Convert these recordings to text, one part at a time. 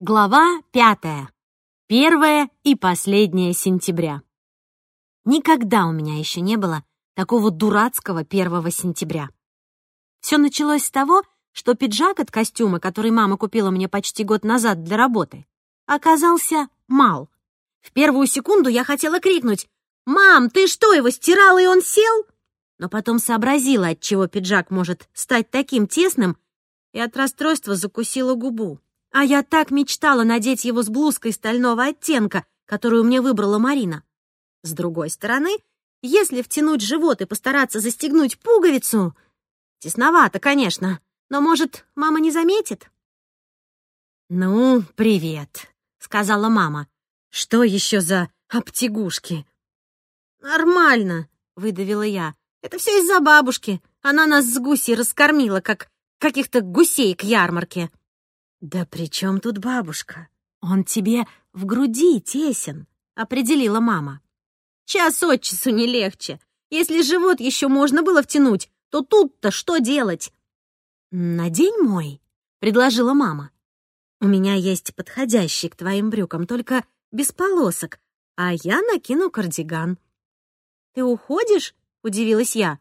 Глава пятая. Первое и последнее сентября. Никогда у меня еще не было такого дурацкого первого сентября. Все началось с того, что пиджак от костюма, который мама купила мне почти год назад для работы, оказался мал. В первую секунду я хотела крикнуть «Мам, ты что, его стирала, и он сел?» Но потом сообразила, от чего пиджак может стать таким тесным, и от расстройства закусила губу. А я так мечтала надеть его с блузкой стального оттенка, которую мне выбрала Марина. С другой стороны, если втянуть живот и постараться застегнуть пуговицу... Тесновато, конечно, но, может, мама не заметит? «Ну, привет», — сказала мама. «Что еще за обтягушки?» «Нормально», — выдавила я. «Это все из-за бабушки. Она нас с гусей раскормила, как каких-то гусей к ярмарке». «Да при чем тут бабушка? Он тебе в груди тесен», — определила мама. «Час от часу не легче. Если живот еще можно было втянуть, то тут-то что делать?» «Надень мой», — предложила мама. «У меня есть подходящий к твоим брюкам, только без полосок, а я накину кардиган». «Ты уходишь?» — удивилась я.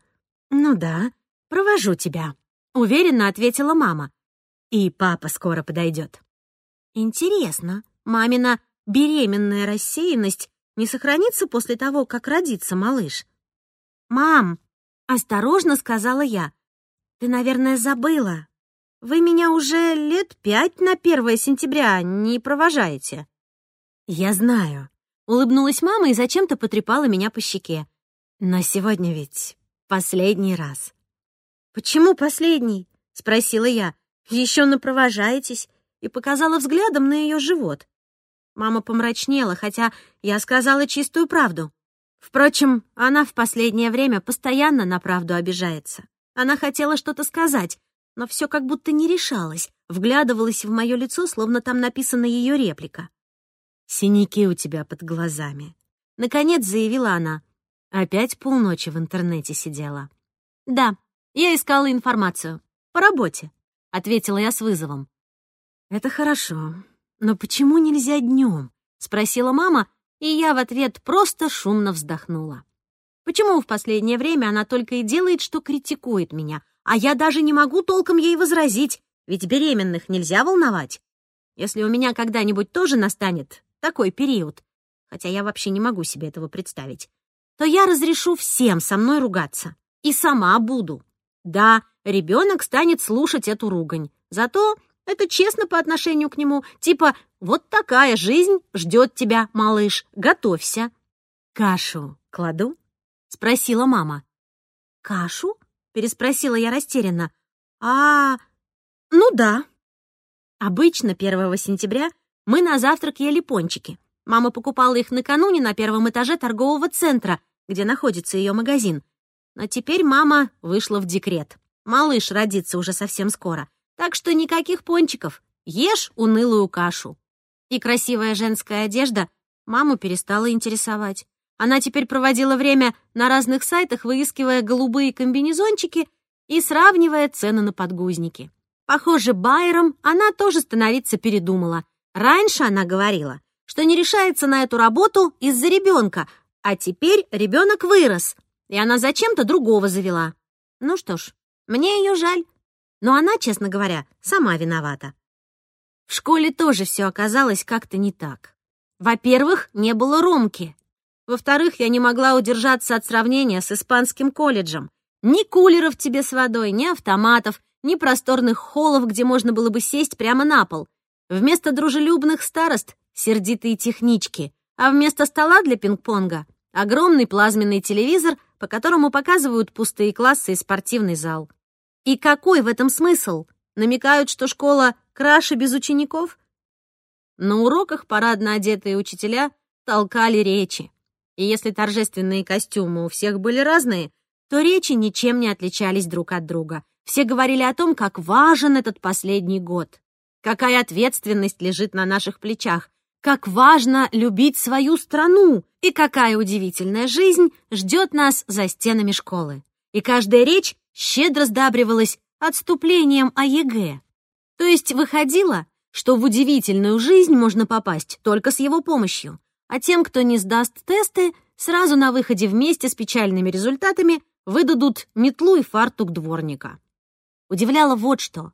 «Ну да, провожу тебя», — уверенно ответила мама. И папа скоро подойдет. Интересно, мамина беременная рассеянность не сохранится после того, как родится малыш? «Мам!» — осторожно сказала я. «Ты, наверное, забыла. Вы меня уже лет пять на 1 сентября не провожаете». «Я знаю», — улыбнулась мама и зачем-то потрепала меня по щеке. «Но сегодня ведь последний раз». «Почему последний?» — спросила я. Еще напровожаетесь?» и показала взглядом на ее живот. Мама помрачнела, хотя я сказала чистую правду. Впрочем, она в последнее время постоянно на правду обижается. Она хотела что-то сказать, но все как будто не решалась, вглядывалась в мое лицо, словно там написана ее реплика. «Синяки у тебя под глазами», — наконец заявила она. Опять полночи в интернете сидела. «Да, я искала информацию. По работе ответила я с вызовом. «Это хорошо. Но почему нельзя днем? спросила мама, и я в ответ просто шумно вздохнула. Почему в последнее время она только и делает, что критикует меня, а я даже не могу толком ей возразить, ведь беременных нельзя волновать. Если у меня когда-нибудь тоже настанет такой период, хотя я вообще не могу себе этого представить, то я разрешу всем со мной ругаться. И сама буду. Да, ребенок станет слушать эту ругань. Зато это честно по отношению к нему. Типа, вот такая жизнь ждет тебя, малыш, готовься. «Кашу кладу?» — спросила мама. «Кашу?» — переспросила я растерянно. «А, ну да». Обычно 1 сентября мы на завтрак ели пончики. Мама покупала их накануне на первом этаже торгового центра, где находится ее магазин. Но теперь мама вышла в декрет. Малыш родится уже совсем скоро. Так что никаких пончиков. Ешь унылую кашу. И красивая женская одежда маму перестала интересовать. Она теперь проводила время на разных сайтах, выискивая голубые комбинезончики и сравнивая цены на подгузники. Похоже, Байером она тоже становиться передумала. Раньше она говорила, что не решается на эту работу из-за ребенка, а теперь ребенок вырос, и она зачем-то другого завела. Ну что ж, мне ее жаль. Но она, честно говоря, сама виновата. В школе тоже все оказалось как-то не так. Во-первых, не было Ромки. Во-вторых, я не могла удержаться от сравнения с испанским колледжем. Ни кулеров тебе с водой, ни автоматов, ни просторных холлов, где можно было бы сесть прямо на пол. Вместо дружелюбных старост — сердитые технички, а вместо стола для пинг-понга — огромный плазменный телевизор по которому показывают пустые классы и спортивный зал. И какой в этом смысл? Намекают, что школа краше без учеников? На уроках парадно одетые учителя толкали речи. И если торжественные костюмы у всех были разные, то речи ничем не отличались друг от друга. Все говорили о том, как важен этот последний год, какая ответственность лежит на наших плечах, как важно любить свою страну и какая удивительная жизнь ждет нас за стенами школы. И каждая речь щедро сдабривалась отступлением о ЕГЭ. То есть выходило, что в удивительную жизнь можно попасть только с его помощью, а тем, кто не сдаст тесты, сразу на выходе вместе с печальными результатами выдадут метлу и фартук дворника. Удивляло вот что.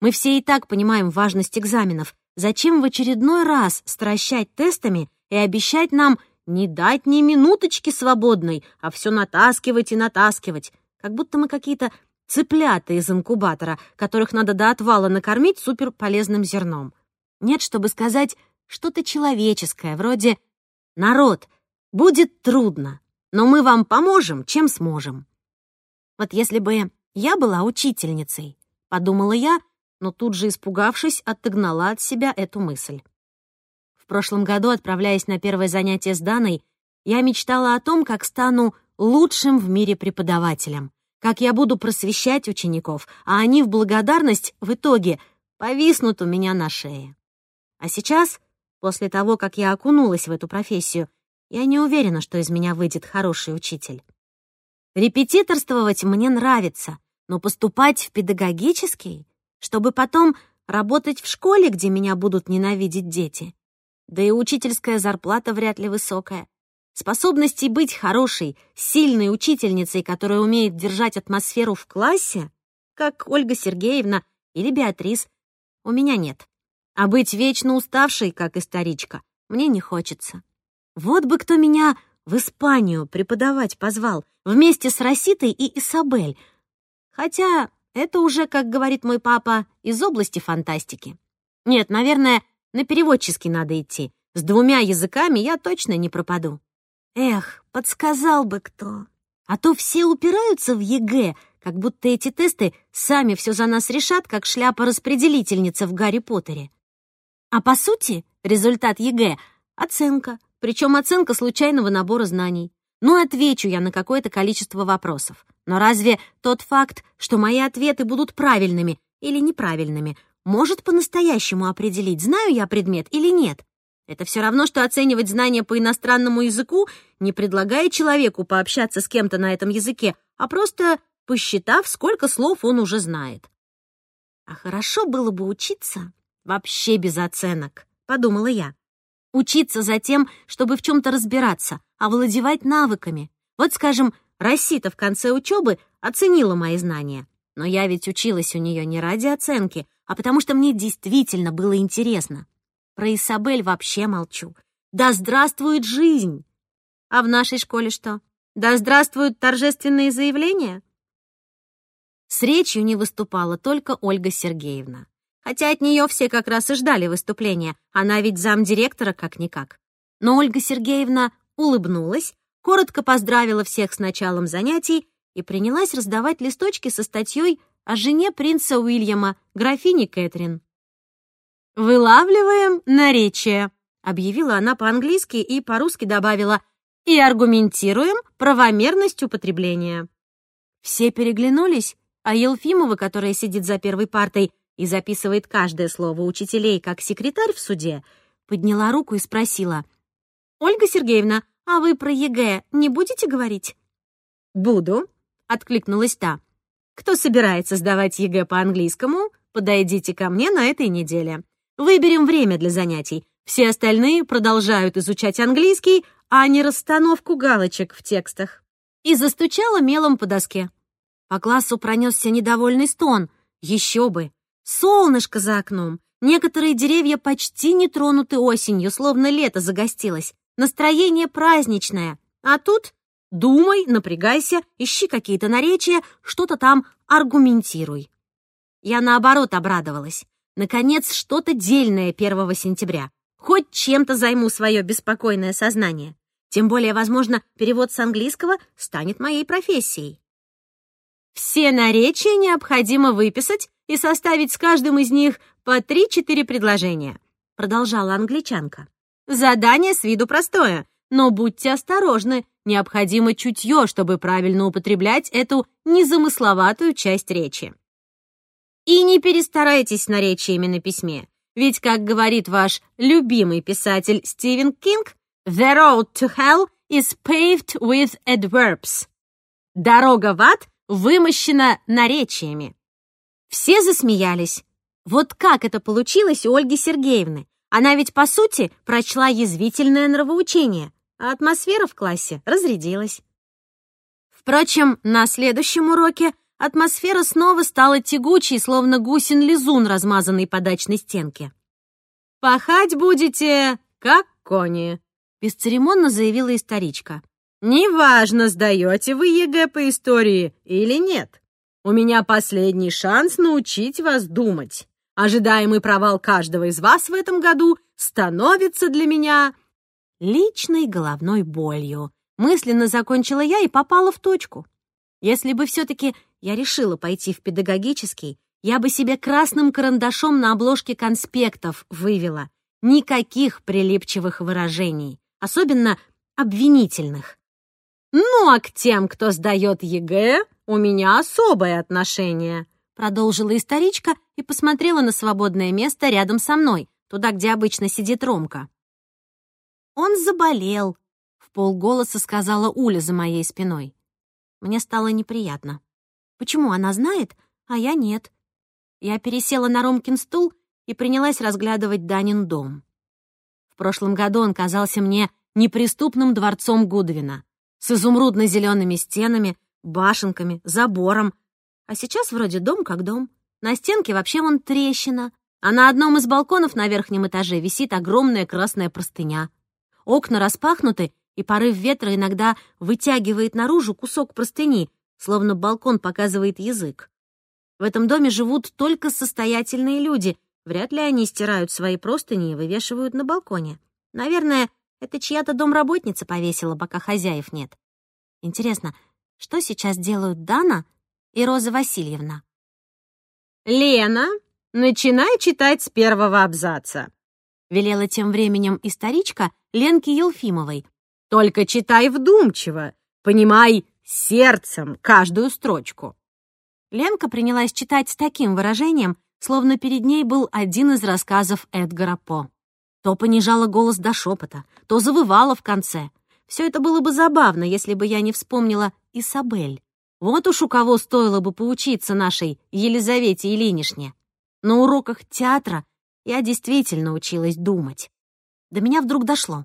Мы все и так понимаем важность экзаменов. Зачем в очередной раз стращать тестами и обещать нам не дать ни минуточки свободной, а все натаскивать и натаскивать, как будто мы какие-то цыплята из инкубатора, которых надо до отвала накормить суперполезным зерном. Нет, чтобы сказать что-то человеческое, вроде «Народ, будет трудно, но мы вам поможем, чем сможем». Вот если бы я была учительницей, подумала я, но тут же, испугавшись, отогнала от себя эту мысль. В прошлом году, отправляясь на первое занятие с Даной, я мечтала о том, как стану лучшим в мире преподавателем, как я буду просвещать учеников, а они в благодарность в итоге повиснут у меня на шее. А сейчас, после того, как я окунулась в эту профессию, я не уверена, что из меня выйдет хороший учитель. Репетиторствовать мне нравится, но поступать в педагогический, чтобы потом работать в школе, где меня будут ненавидеть дети. Да и учительская зарплата вряд ли высокая. Способности быть хорошей, сильной учительницей, которая умеет держать атмосферу в классе, как Ольга Сергеевна или Беатрис, у меня нет. А быть вечно уставшей, как историчка, мне не хочется. Вот бы кто меня в Испанию преподавать позвал, вместе с Роситой и Исабель. Хотя это уже, как говорит мой папа, из области фантастики. Нет, наверное, на переводческий надо идти. С двумя языками я точно не пропаду. Эх, подсказал бы кто. А то все упираются в ЕГЭ, как будто эти тесты сами все за нас решат, как шляпа-распределительница в Гарри Поттере. А по сути, результат ЕГЭ — оценка, причем оценка случайного набора знаний. Ну, отвечу я на какое-то количество вопросов. Но разве тот факт, что мои ответы будут правильными или неправильными, может по-настоящему определить, знаю я предмет или нет? Это все равно, что оценивать знания по иностранному языку, не предлагая человеку пообщаться с кем-то на этом языке, а просто посчитав, сколько слов он уже знает. А хорошо было бы учиться вообще без оценок, подумала я. Учиться за тем, чтобы в чем-то разбираться, овладевать навыками. Вот, скажем, Рассита в конце учебы оценила мои знания. Но я ведь училась у нее не ради оценки, а потому что мне действительно было интересно. Про Исабель вообще молчу. Да здравствует жизнь! А в нашей школе что? Да здравствуют торжественные заявления? С речью не выступала только Ольга Сергеевна. Хотя от нее все как раз и ждали выступления, она ведь замдиректора как-никак. Но Ольга Сергеевна улыбнулась, коротко поздравила всех с началом занятий и принялась раздавать листочки со статьей о жене принца Уильяма, графине Кэтрин. «Вылавливаем наречие», — объявила она по-английски и по-русски добавила «и аргументируем правомерность употребления». Все переглянулись, а Елфимова, которая сидит за первой партой и записывает каждое слово учителей как секретарь в суде, подняла руку и спросила «Ольга Сергеевна, а вы про ЕГЭ не будете говорить?» «Буду», — откликнулась та. «Кто собирается сдавать ЕГЭ по английскому, подойдите ко мне на этой неделе. Выберем время для занятий. Все остальные продолжают изучать английский, а не расстановку галочек в текстах. И застучала мелом по доске. По классу пронесся недовольный стон. Еще бы. Солнышко за окном. Некоторые деревья почти не тронуты осенью, словно лето загостилось. Настроение праздничное. А тут думай, напрягайся, ищи какие-то наречия, что-то там аргументируй. Я наоборот обрадовалась. Наконец, что-то дельное 1 сентября. Хоть чем-то займу свое беспокойное сознание. Тем более, возможно, перевод с английского станет моей профессией. Все наречия необходимо выписать и составить с каждым из них по 3-4 предложения, продолжала англичанка. Задание с виду простое, но будьте осторожны, необходимо чутье, чтобы правильно употреблять эту незамысловатую часть речи. И не перестарайтесь наречиями на письме. Ведь, как говорит ваш любимый писатель Стивен Кинг, «The road to hell is paved with adverbs». Дорога в ад вымощена наречиями. Все засмеялись. Вот как это получилось у Ольги Сергеевны? Она ведь, по сути, прочла язвительное нравоучение, а атмосфера в классе разрядилась. Впрочем, на следующем уроке атмосфера снова стала тягучей, словно гусин-лизун, размазанный по дачной стенке. «Пахать будете, как кони», — бесцеремонно заявила историчка. «Неважно, сдаете вы ЕГЭ по истории или нет. У меня последний шанс научить вас думать. Ожидаемый провал каждого из вас в этом году становится для меня личной головной болью. Мысленно закончила я и попала в точку. Если бы все-таки я решила пойти в педагогический, я бы себе красным карандашом на обложке конспектов вывела. Никаких прилипчивых выражений, особенно обвинительных. Ну а к тем, кто сдает ЕГЭ, у меня особое отношение продолжила историчка и посмотрела на свободное место рядом со мной, туда, где обычно сидит Ромка. «Он заболел», — вполголоса сказала Уля за моей спиной. Мне стало неприятно. Почему она знает, а я нет? Я пересела на Ромкин стул и принялась разглядывать Данин дом. В прошлом году он казался мне неприступным дворцом Гудвина, с изумрудно-зелеными стенами, башенками, забором, а сейчас вроде дом как дом. На стенке вообще вон трещина, а на одном из балконов на верхнем этаже висит огромная красная простыня. Окна распахнуты, и порыв ветра иногда вытягивает наружу кусок простыни, словно балкон показывает язык. В этом доме живут только состоятельные люди. Вряд ли они стирают свои простыни и вывешивают на балконе. Наверное, это чья-то домработница повесила, пока хозяев нет. Интересно, что сейчас делают Дана и Роза Васильевна. «Лена, начинай читать с первого абзаца», — велела тем временем историчка Ленке Елфимовой. «Только читай вдумчиво, понимай сердцем каждую строчку». Ленка принялась читать с таким выражением, словно перед ней был один из рассказов Эдгара По. То понижала голос до шепота, то завывала в конце. Все это было бы забавно, если бы я не вспомнила Исабель, вот уж у кого стоило бы поучиться нашей Елизавете Ильинишне. На уроках театра я действительно училась думать. До меня вдруг дошло.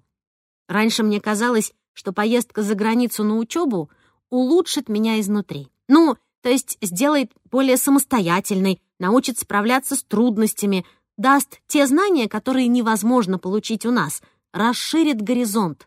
Раньше мне казалось, что поездка за границу на учебу улучшит меня изнутри. Ну, то есть сделает более самостоятельной, научит справляться с трудностями, даст те знания, которые невозможно получить у нас, расширит горизонт.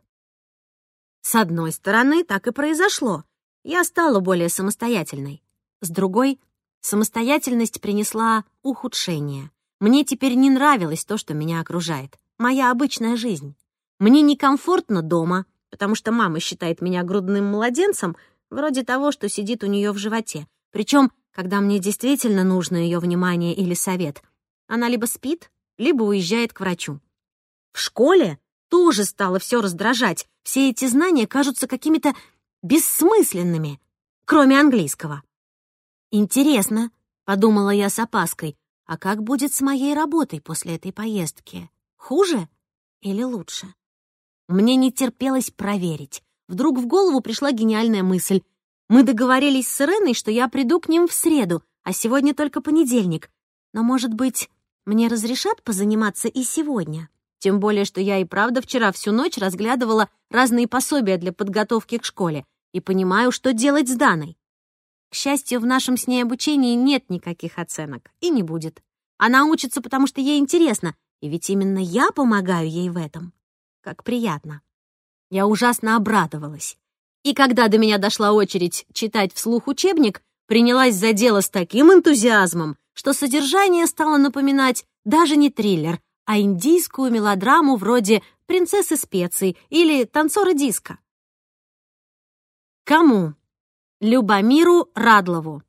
С одной стороны, так и произошло я стала более самостоятельной. С другой, самостоятельность принесла ухудшение. Мне теперь не нравилось то, что меня окружает. Моя обычная жизнь. Мне некомфортно дома, потому что мама считает меня грудным младенцем, вроде того, что сидит у нее в животе. Причем, когда мне действительно нужно ее внимание или совет, она либо спит, либо уезжает к врачу. В школе тоже стало все раздражать. Все эти знания кажутся какими-то бессмысленными, кроме английского. «Интересно», — подумала я с опаской, «а как будет с моей работой после этой поездки? Хуже или лучше?» Мне не терпелось проверить. Вдруг в голову пришла гениальная мысль. Мы договорились с Иреной, что я приду к ним в среду, а сегодня только понедельник. Но, может быть, мне разрешат позаниматься и сегодня? Тем более, что я и правда вчера всю ночь разглядывала разные пособия для подготовки к школе и понимаю, что делать с Даной. К счастью, в нашем с ней обучении нет никаких оценок и не будет. Она учится, потому что ей интересно, и ведь именно я помогаю ей в этом. Как приятно. Я ужасно обрадовалась. И когда до меня дошла очередь читать вслух учебник, принялась за дело с таким энтузиазмом, что содержание стало напоминать даже не триллер, а индийскую мелодраму вроде «Принцессы специй» или «Танцоры диска». Кому? Любомиру Радлову.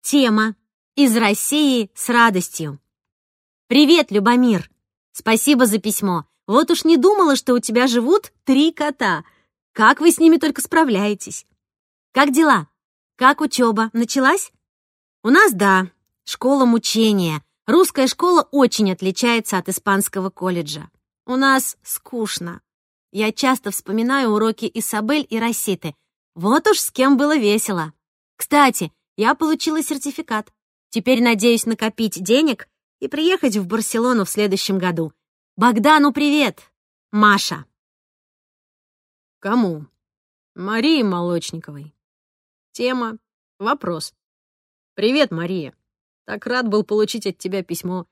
Тема «Из России с радостью». «Привет, Любомир! Спасибо за письмо. Вот уж не думала, что у тебя живут три кота. Как вы с ними только справляетесь? Как дела? Как учеба? Началась? У нас да, школа мучения. Русская школа очень отличается от испанского колледжа. У нас скучно. Я часто вспоминаю уроки Исабель и Расситы. Вот уж с кем было весело. Кстати, я получила сертификат. Теперь надеюсь накопить денег и приехать в Барселону в следующем году. Богдану привет! Маша. Кому? Марии Молочниковой. Тема. Вопрос. Привет, Мария. Так рад был получить от тебя письмо.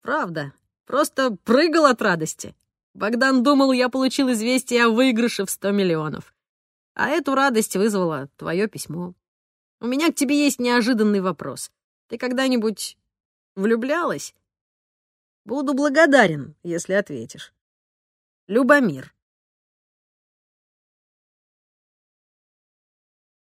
Правда, просто прыгал от радости. Богдан думал, я получил известие о выигрыше в 100 миллионов. А эту радость вызвало твое письмо. У меня к тебе есть неожиданный вопрос. Ты когда-нибудь влюблялась? Буду благодарен, если ответишь. Любомир.